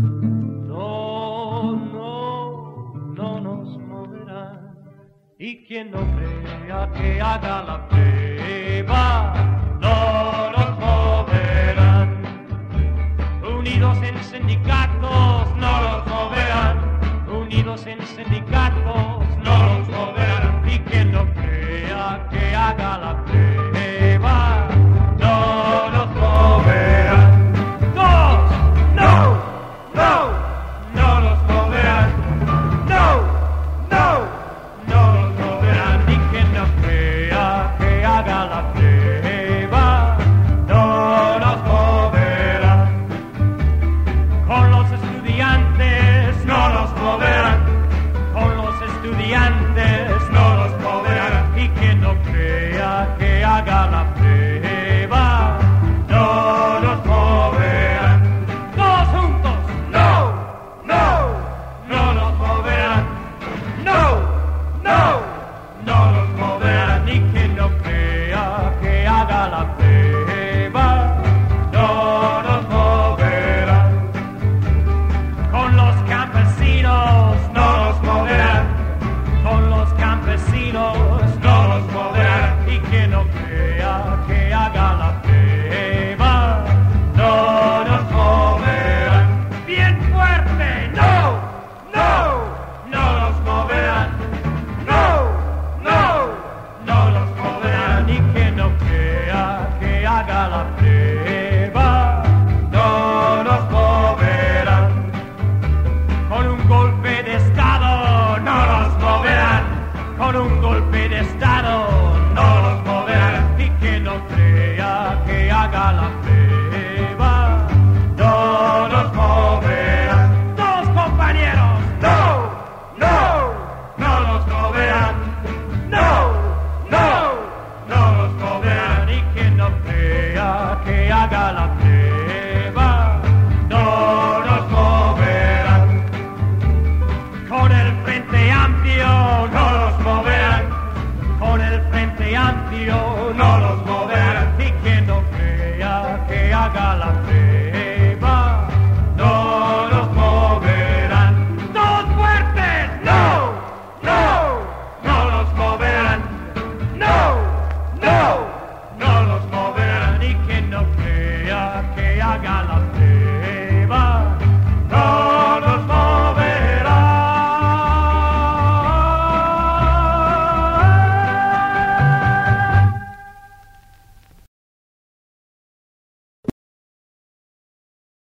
No, no, no nos moverá. Y quien no crea que haga la prueba, no nos moverán. Unidos en sindicatos, no nos moverán. Unidos en sindicatos. la prueba no nos moverán. Con un golpe de Estado no nos moverán. Con un golpe de Estado no nos moverán. Y que no crea que haga la prueba. haga la prueba, no nos moverán. Fuertes! ¡No! ¡No! ¡No nos moverán! ¡No! ¡No! ¡No nos moverán! Y que no crea que haga la prueba.